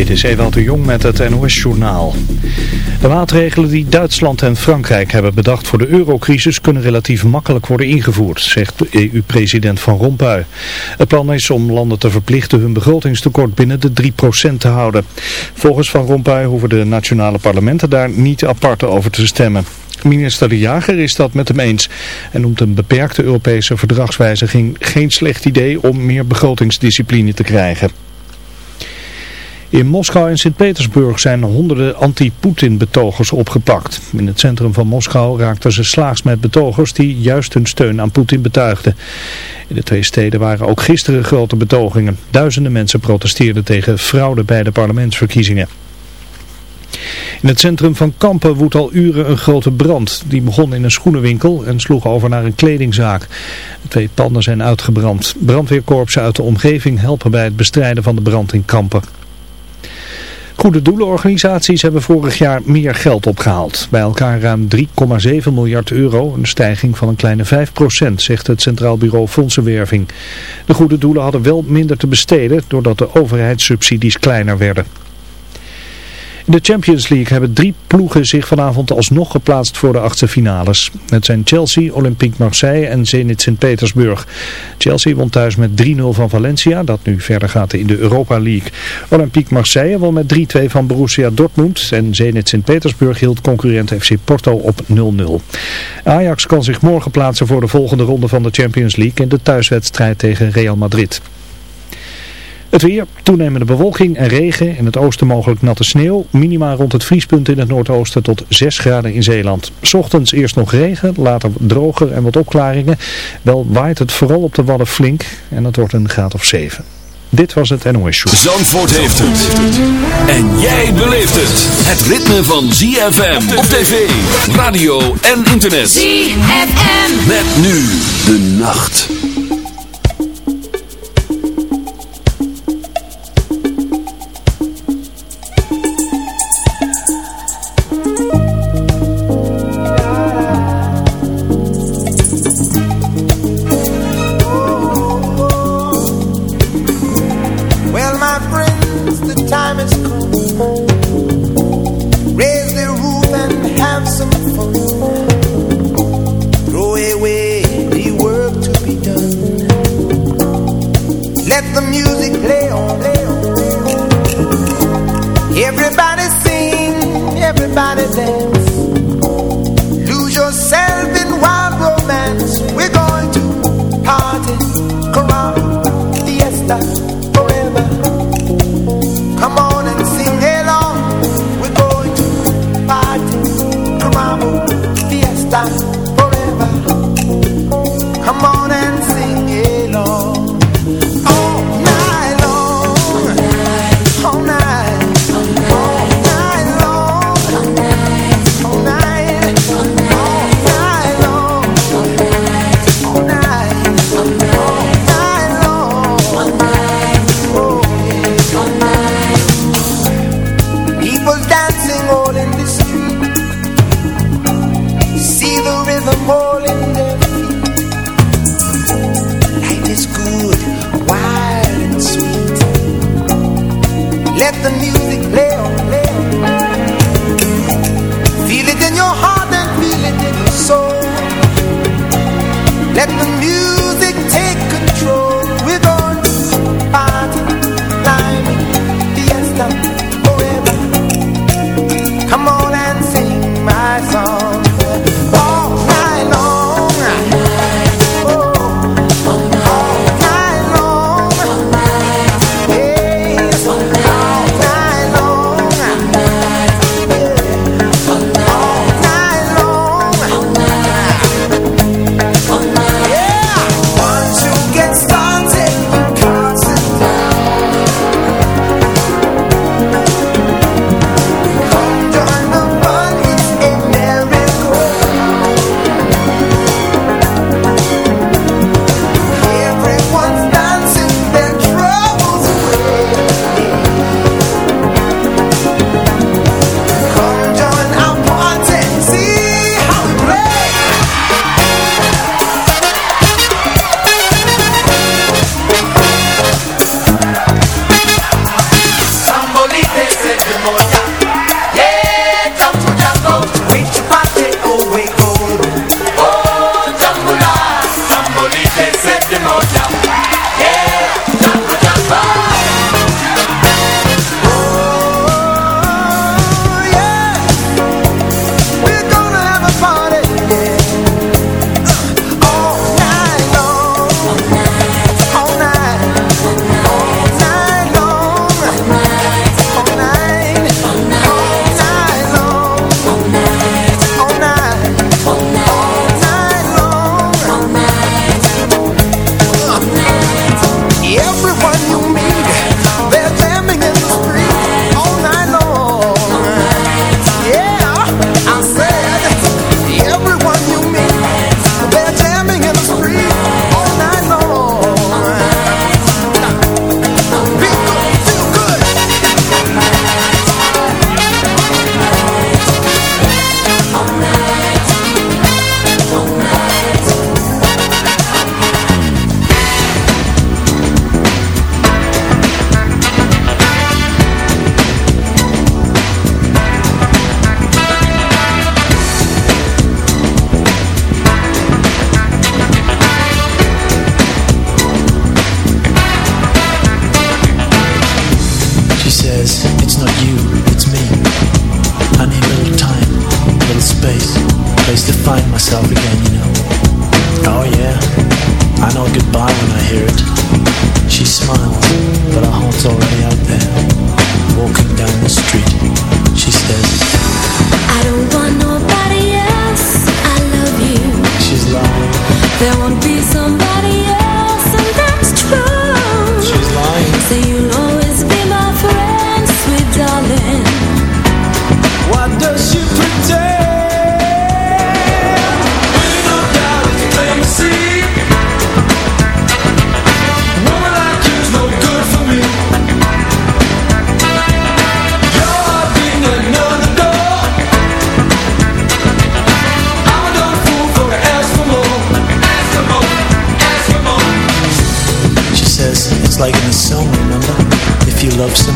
Dit is Ewald de Jong met het NOS-journaal. De maatregelen die Duitsland en Frankrijk hebben bedacht voor de eurocrisis kunnen relatief makkelijk worden ingevoerd, zegt EU-president Van Rompuy. Het plan is om landen te verplichten hun begrotingstekort binnen de 3% te houden. Volgens Van Rompuy hoeven de nationale parlementen daar niet apart over te stemmen. Minister De Jager is dat met hem eens en noemt een beperkte Europese verdragswijziging geen slecht idee om meer begrotingsdiscipline te krijgen. In Moskou en Sint-Petersburg zijn honderden anti-Poetin-betogers opgepakt. In het centrum van Moskou raakten ze slaags met betogers die juist hun steun aan Poetin betuigden. In de twee steden waren ook gisteren grote betogingen. Duizenden mensen protesteerden tegen fraude bij de parlementsverkiezingen. In het centrum van Kampen woedt al uren een grote brand. Die begon in een schoenenwinkel en sloeg over naar een kledingzaak. Twee panden zijn uitgebrand. Brandweerkorpsen uit de omgeving helpen bij het bestrijden van de brand in Kampen. Goede doelenorganisaties hebben vorig jaar meer geld opgehaald. Bij elkaar ruim 3,7 miljard euro, een stijging van een kleine 5%, zegt het Centraal Bureau Fondsenwerving. De goede doelen hadden wel minder te besteden doordat de overheidssubsidies kleiner werden. In de Champions League hebben drie ploegen zich vanavond alsnog geplaatst voor de achtste finales. Het zijn Chelsea, Olympique Marseille en Zenit Sint-Petersburg. Chelsea won thuis met 3-0 van Valencia, dat nu verder gaat in de Europa League. Olympique Marseille won met 3-2 van Borussia Dortmund en Zenit Sint-Petersburg hield concurrent FC Porto op 0-0. Ajax kan zich morgen plaatsen voor de volgende ronde van de Champions League in de thuiswedstrijd tegen Real Madrid. Het weer, toenemende bewolking en regen, in het oosten mogelijk natte sneeuw, minima rond het vriespunt in het noordoosten tot 6 graden in Zeeland. Ochtends eerst nog regen, later droger en wat opklaringen. Wel waait het vooral op de wadden flink en het wordt een graad of 7. Dit was het NOS Show. Zandvoort heeft het. En jij beleeft het. Het ritme van ZFM op tv, radio en internet. ZFM. Met nu de nacht. Let the music play on, play on. Feel it in your heart and feel it in your soul Let the music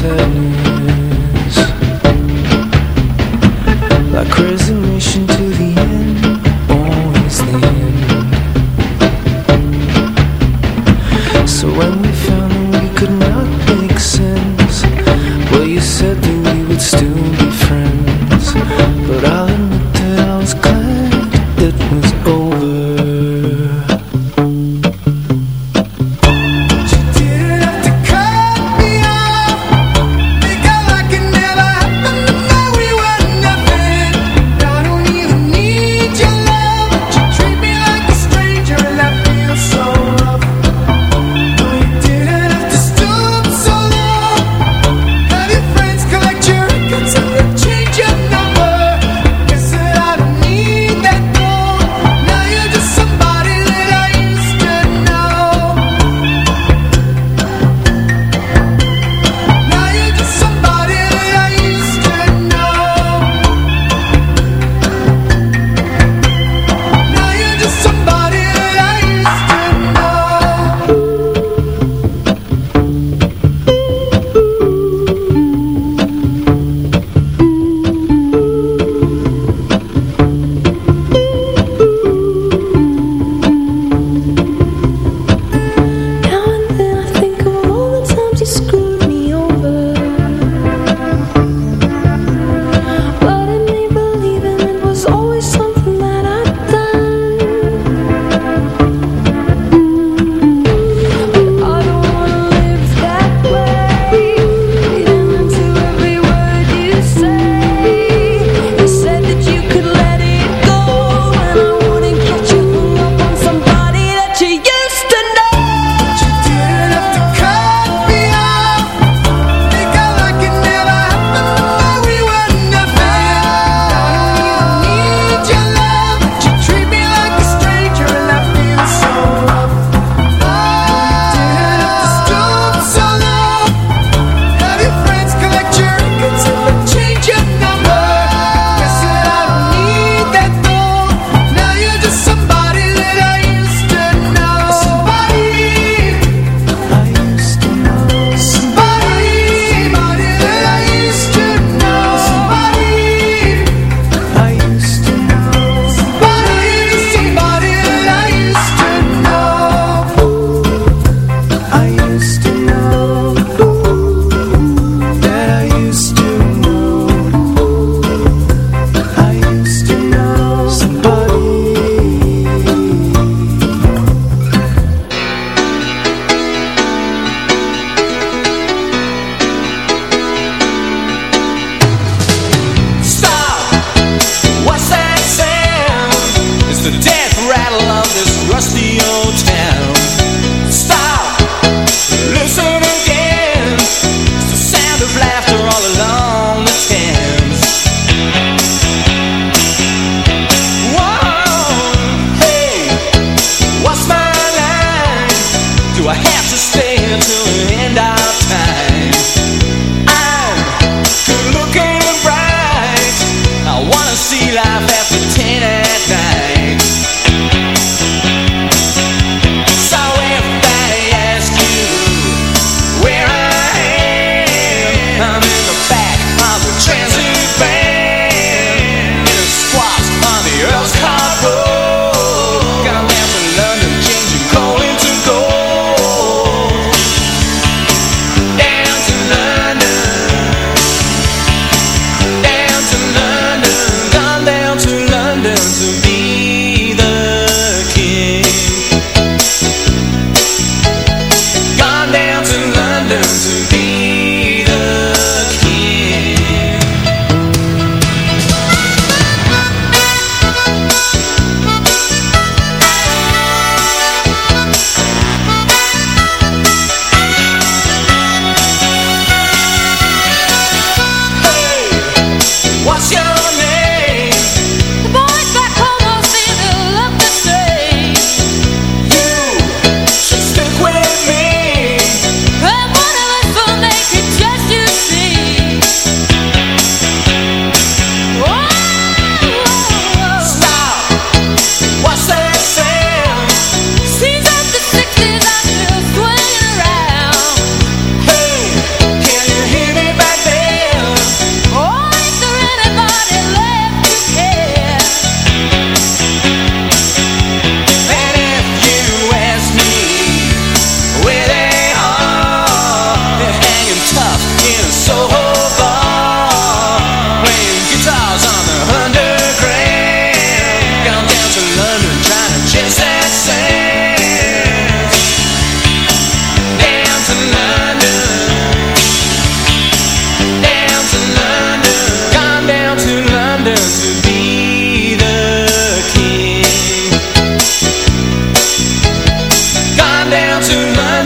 turn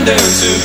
down to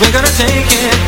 we're gonna take it